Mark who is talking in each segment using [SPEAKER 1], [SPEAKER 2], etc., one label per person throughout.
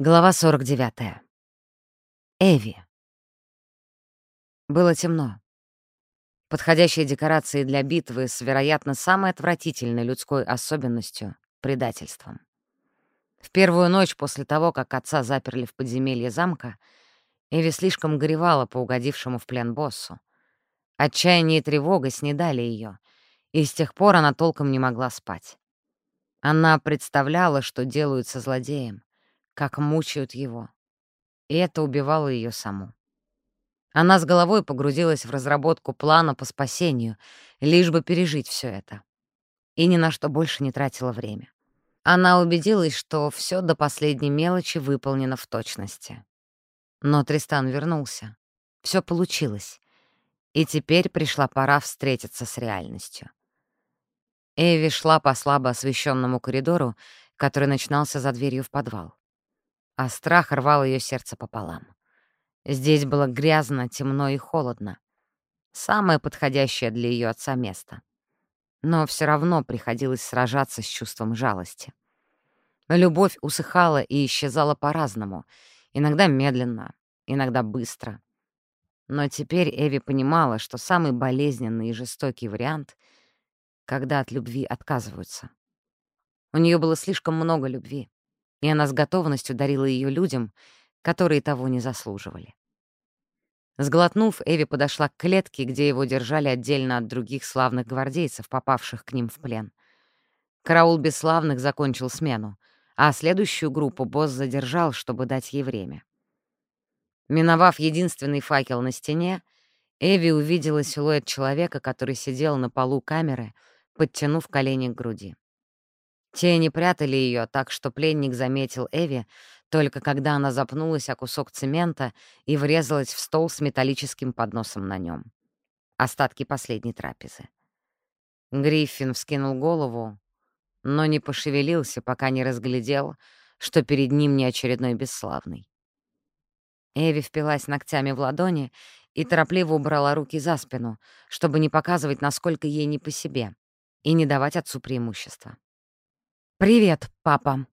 [SPEAKER 1] Глава 49. Эви. Было темно. Подходящие декорации для битвы с, вероятно, самой отвратительной людской особенностью — предательством. В первую ночь после того, как отца заперли в подземелье замка, Эви слишком горевала по угодившему в плен боссу. Отчаяние и тревога снедали ее, и с тех пор она толком не могла спать. Она представляла, что делают со злодеем, как мучают его. И это убивало ее саму. Она с головой погрузилась в разработку плана по спасению, лишь бы пережить все это. И ни на что больше не тратила время. Она убедилась, что все до последней мелочи выполнено в точности. Но Тристан вернулся. Все получилось. И теперь пришла пора встретиться с реальностью. Эви шла по слабо освещенному коридору, который начинался за дверью в подвал а страх рвал ее сердце пополам. Здесь было грязно, темно и холодно. Самое подходящее для ее отца место. Но все равно приходилось сражаться с чувством жалости. Любовь усыхала и исчезала по-разному, иногда медленно, иногда быстро. Но теперь Эви понимала, что самый болезненный и жестокий вариант — когда от любви отказываются. У нее было слишком много любви и она с готовностью дарила ее людям, которые того не заслуживали. Сглотнув, Эви подошла к клетке, где его держали отдельно от других славных гвардейцев, попавших к ним в плен. Караул бесславных закончил смену, а следующую группу босс задержал, чтобы дать ей время. Миновав единственный факел на стене, Эви увидела силуэт человека, который сидел на полу камеры, подтянув колени к груди. Тени прятали ее, так что пленник заметил Эви, только когда она запнулась о кусок цемента и врезалась в стол с металлическим подносом на нем. Остатки последней трапезы. Гриффин вскинул голову, но не пошевелился, пока не разглядел, что перед ним не очередной бесславный. Эви впилась ногтями в ладони и торопливо убрала руки за спину, чтобы не показывать, насколько ей не по себе, и не давать отцу преимущества. «Привет, папа!»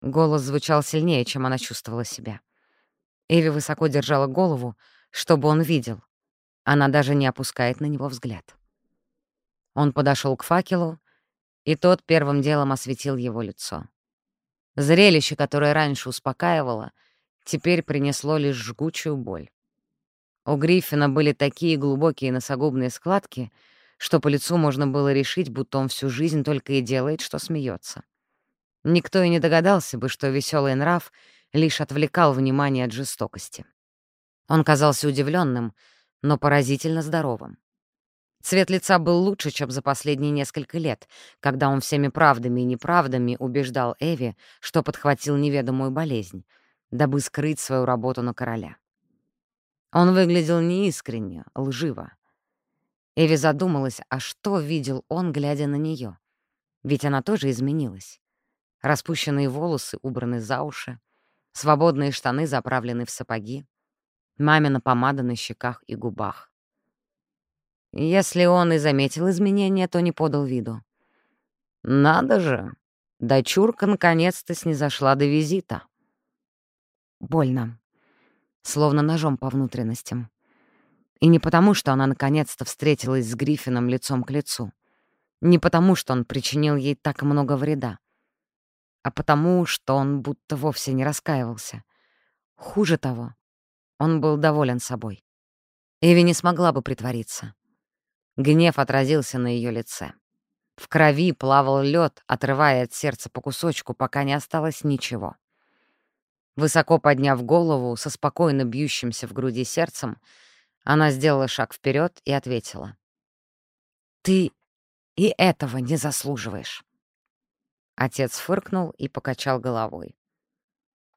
[SPEAKER 1] Голос звучал сильнее, чем она чувствовала себя. Эви высоко держала голову, чтобы он видел. Она даже не опускает на него взгляд. Он подошел к факелу, и тот первым делом осветил его лицо. Зрелище, которое раньше успокаивало, теперь принесло лишь жгучую боль. У Гриффина были такие глубокие носогубные складки, что по лицу можно было решить, будто он всю жизнь только и делает, что смеется. Никто и не догадался бы, что веселый нрав лишь отвлекал внимание от жестокости. Он казался удивленным, но поразительно здоровым. Цвет лица был лучше, чем за последние несколько лет, когда он всеми правдами и неправдами убеждал Эви, что подхватил неведомую болезнь, дабы скрыть свою работу на короля. Он выглядел неискренне, лживо. Эви задумалась, а что видел он, глядя на нее? Ведь она тоже изменилась. Распущенные волосы убраны за уши, свободные штаны заправлены в сапоги, мамина помада на щеках и губах. Если он и заметил изменения, то не подал виду. «Надо же! Дочурка наконец-то снизошла до визита». Больно. Словно ножом по внутренностям. И не потому, что она наконец-то встретилась с Гриффином лицом к лицу. Не потому, что он причинил ей так много вреда а потому, что он будто вовсе не раскаивался. Хуже того, он был доволен собой. Эви не смогла бы притвориться. Гнев отразился на ее лице. В крови плавал лед, отрывая от сердца по кусочку, пока не осталось ничего. Высоко подняв голову, со спокойно бьющимся в груди сердцем, она сделала шаг вперед и ответила. «Ты и этого не заслуживаешь». Отец фыркнул и покачал головой.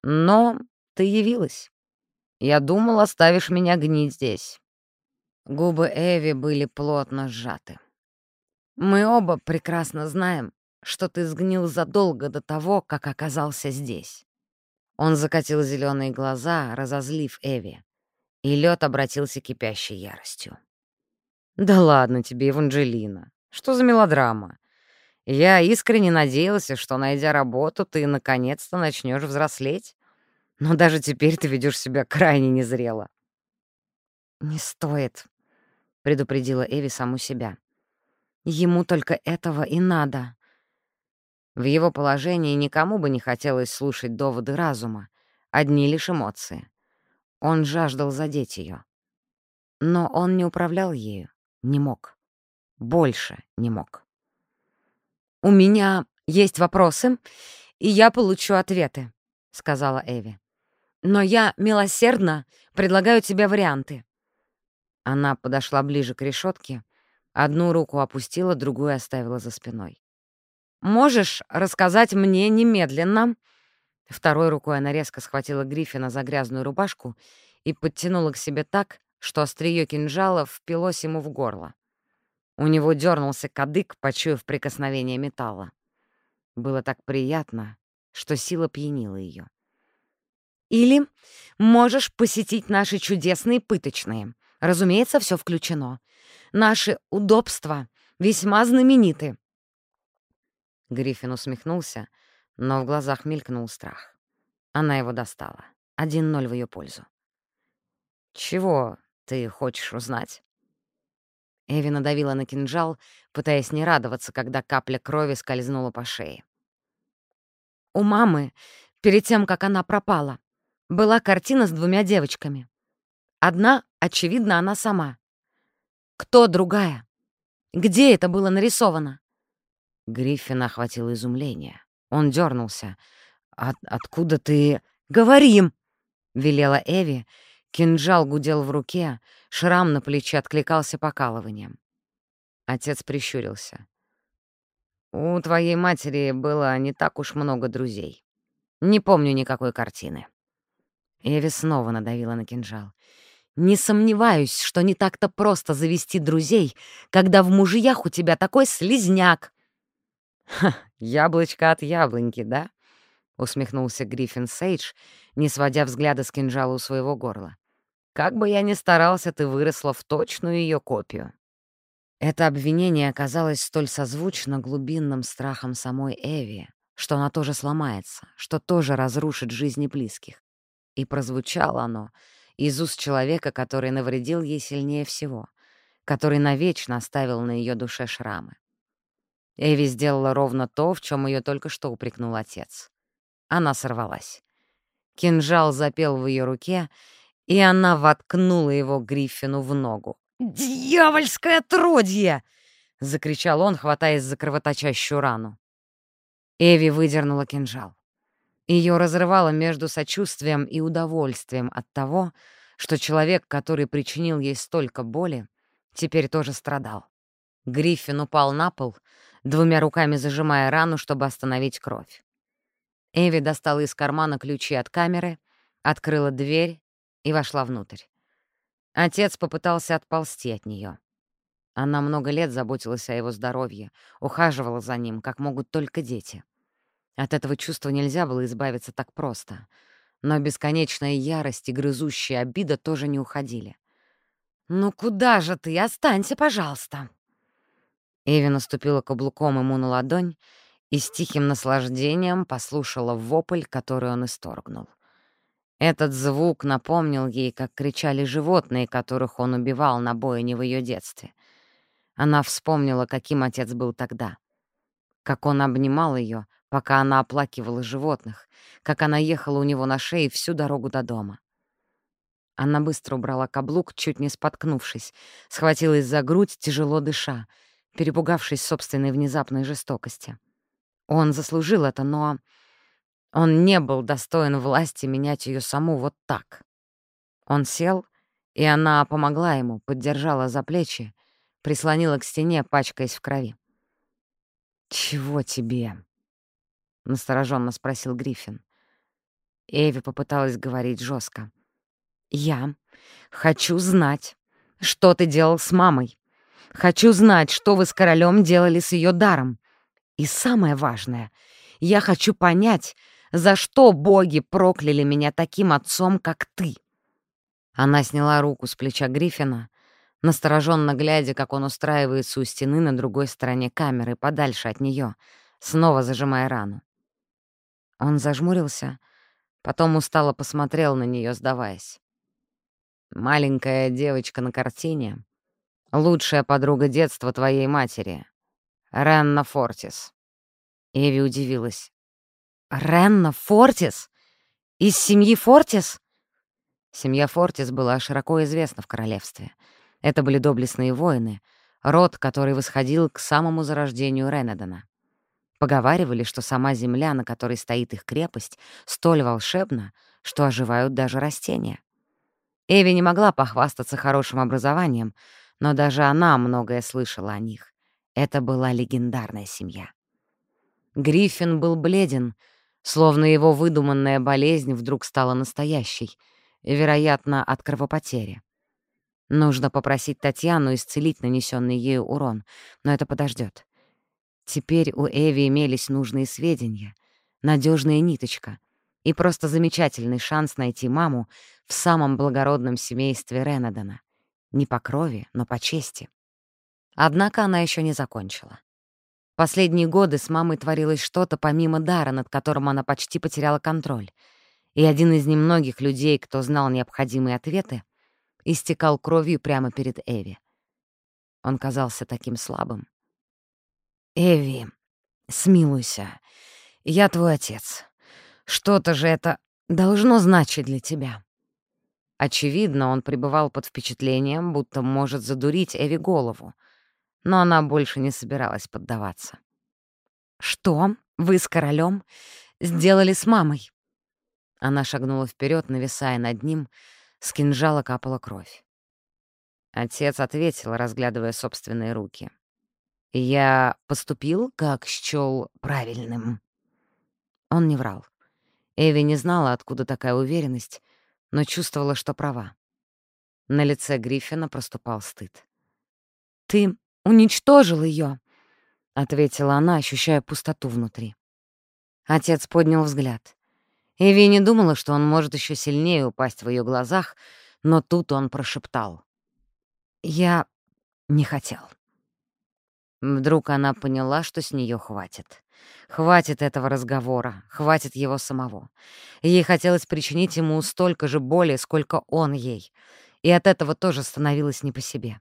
[SPEAKER 1] «Но ты явилась. Я думал, оставишь меня гнить здесь». Губы Эви были плотно сжаты. «Мы оба прекрасно знаем, что ты сгнил задолго до того, как оказался здесь». Он закатил зеленые глаза, разозлив Эви, и лед обратился кипящей яростью. «Да ладно тебе, Еванжелина. Что за мелодрама? Я искренне надеялся, что, найдя работу, ты наконец-то начнешь взрослеть. Но даже теперь ты ведешь себя крайне незрело». «Не стоит», — предупредила Эви саму себя. «Ему только этого и надо». В его положении никому бы не хотелось слушать доводы разума, одни лишь эмоции. Он жаждал задеть ее. Но он не управлял ею, не мог. Больше не мог. «У меня есть вопросы, и я получу ответы», — сказала Эви. «Но я милосердно предлагаю тебе варианты». Она подошла ближе к решетке, одну руку опустила, другую оставила за спиной. «Можешь рассказать мне немедленно?» Второй рукой она резко схватила Гриффина за грязную рубашку и подтянула к себе так, что острие кинжала впилось ему в горло. У него дернулся кадык, почуяв прикосновение металла. Было так приятно, что сила пьянила ее. «Или можешь посетить наши чудесные пыточные. Разумеется, все включено. Наши удобства весьма знамениты». Гриффин усмехнулся, но в глазах мелькнул страх. Она его достала. Один ноль в ее пользу. «Чего ты хочешь узнать?» Эви надавила на кинжал, пытаясь не радоваться, когда капля крови скользнула по шее. У мамы, перед тем, как она пропала, была картина с двумя девочками. Одна, очевидно, она сама. Кто другая? Где это было нарисовано? Гриффина охватило изумление. Он дернулся. От «Откуда ты...» «Говорим!» — велела Эви. Кинжал гудел в руке, шрам на плече откликался покалыванием. Отец прищурился. «У твоей матери было не так уж много друзей. Не помню никакой картины». Эви снова надавила на кинжал. «Не сомневаюсь, что не так-то просто завести друзей, когда в мужьях у тебя такой слизняк». «Ха, яблочко от яблоньки, да?» — усмехнулся Гриффин Сейдж, не сводя взгляда с кинжала у своего горла. «Как бы я ни старался, ты выросла в точную ее копию». Это обвинение оказалось столь созвучно глубинным страхом самой Эви, что она тоже сломается, что тоже разрушит жизни близких. И прозвучало оно из уст человека, который навредил ей сильнее всего, который навечно оставил на ее душе шрамы. Эви сделала ровно то, в чем ее только что упрекнул отец. Она сорвалась. Кинжал запел в ее руке, и она воткнула его Гриффину в ногу. «Дьявольское отродье!» — закричал он, хватаясь за кровоточащую рану. Эви выдернула кинжал. Ее разрывало между сочувствием и удовольствием от того, что человек, который причинил ей столько боли, теперь тоже страдал. Гриффин упал на пол, двумя руками зажимая рану, чтобы остановить кровь. Эви достала из кармана ключи от камеры, открыла дверь и вошла внутрь. Отец попытался отползти от нее. Она много лет заботилась о его здоровье, ухаживала за ним, как могут только дети. От этого чувства нельзя было избавиться так просто. Но бесконечная ярость и грызущая обида тоже не уходили. «Ну куда же ты? Останься, пожалуйста!» Эви наступила каблуком ему на ладонь и с тихим наслаждением послушала вопль, который он исторгнул. Этот звук напомнил ей, как кричали животные, которых он убивал на бойне в ее детстве. Она вспомнила, каким отец был тогда. Как он обнимал ее, пока она оплакивала животных, как она ехала у него на шее всю дорогу до дома. Она быстро убрала каблук, чуть не споткнувшись, схватилась за грудь, тяжело дыша, перепугавшись собственной внезапной жестокости. Он заслужил это, но он не был достоин власти менять ее саму вот так. Он сел, и она помогла ему, поддержала за плечи, прислонила к стене, пачкаясь в крови. «Чего тебе?» — настороженно спросил Гриффин. Эви попыталась говорить жестко. «Я хочу знать, что ты делал с мамой. Хочу знать, что вы с королем делали с ее даром. И самое важное, я хочу понять, за что боги прокляли меня таким отцом, как ты?» Она сняла руку с плеча Гриффина, настороженно глядя, как он устраивается у стены на другой стороне камеры, подальше от нее, снова зажимая рану. Он зажмурился, Потом устало посмотрел на нее, сдаваясь. «Маленькая девочка на картине — лучшая подруга детства твоей матери, Ренна Фортис». Эви удивилась. «Ренна Фортис? Из семьи Фортис?» Семья Фортис была широко известна в королевстве. Это были доблестные воины, род, который восходил к самому зарождению Ренедона. Поговаривали, что сама земля, на которой стоит их крепость, столь волшебна, что оживают даже растения. Эви не могла похвастаться хорошим образованием, но даже она многое слышала о них. Это была легендарная семья. Гриффин был бледен, словно его выдуманная болезнь вдруг стала настоящей, вероятно, от кровопотери. Нужно попросить Татьяну исцелить нанесенный ею урон, но это подождет. Теперь у Эви имелись нужные сведения, надежная ниточка и просто замечательный шанс найти маму в самом благородном семействе Ренадона. Не по крови, но по чести. Однако она еще не закончила. Последние годы с мамой творилось что-то помимо дара, над которым она почти потеряла контроль. И один из немногих людей, кто знал необходимые ответы, истекал кровью прямо перед Эви. Он казался таким слабым. «Эви, смилуйся. Я твой отец. Что-то же это должно значить для тебя». Очевидно, он пребывал под впечатлением, будто может задурить Эви голову, но она больше не собиралась поддаваться. «Что вы с королем сделали с мамой?» Она шагнула вперед, нависая над ним, с кинжала капала кровь. Отец ответил, разглядывая собственные руки. «Я поступил, как счёл правильным». Он не врал. Эви не знала, откуда такая уверенность, но чувствовала, что права. На лице Гриффина проступал стыд. «Ты уничтожил ее, ответила она, ощущая пустоту внутри. Отец поднял взгляд. Эви не думала, что он может еще сильнее упасть в ее глазах, но тут он прошептал. «Я не хотел». Вдруг она поняла, что с нее хватит. Хватит этого разговора, хватит его самого. Ей хотелось причинить ему столько же боли, сколько он ей. И от этого тоже становилось не по себе.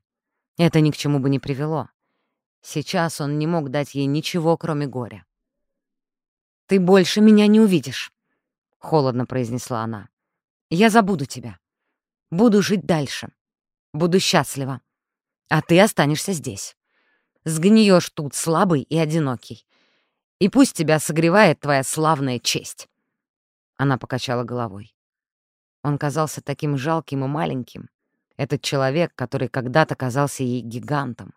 [SPEAKER 1] Это ни к чему бы не привело. Сейчас он не мог дать ей ничего, кроме горя. «Ты больше меня не увидишь», — холодно произнесла она. «Я забуду тебя. Буду жить дальше. Буду счастлива. А ты останешься здесь. Сгниешь тут слабый и одинокий. И пусть тебя согревает твоя славная честь». Она покачала головой. Он казался таким жалким и маленьким. Этот человек, который когда-то казался ей гигантом.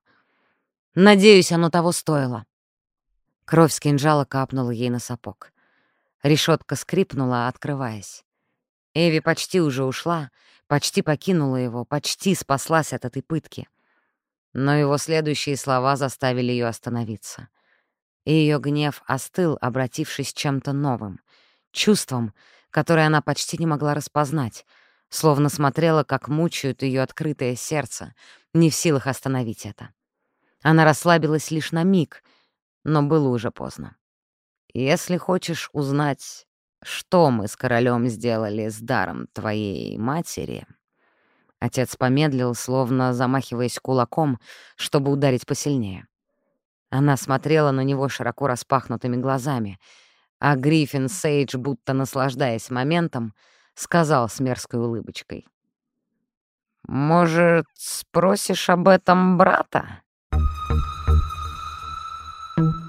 [SPEAKER 1] Надеюсь, оно того стоило. Кровь с кинжала капнула ей на сапог. Решетка скрипнула, открываясь. Эви почти уже ушла, почти покинула его, почти спаслась от этой пытки. Но его следующие слова заставили ее остановиться. И ее гнев остыл, обратившись чем-то новым, чувством, которое она почти не могла распознать, словно смотрела, как мучают ее открытое сердце, не в силах остановить это. Она расслабилась лишь на миг, но было уже поздно. «Если хочешь узнать, что мы с королем сделали с даром твоей матери...» Отец помедлил, словно замахиваясь кулаком, чтобы ударить посильнее. Она смотрела на него широко распахнутыми глазами, а Гриффин Сейдж, будто наслаждаясь моментом, сказал с мерзкой улыбочкой. «Может, спросишь об этом брата?» Thank you.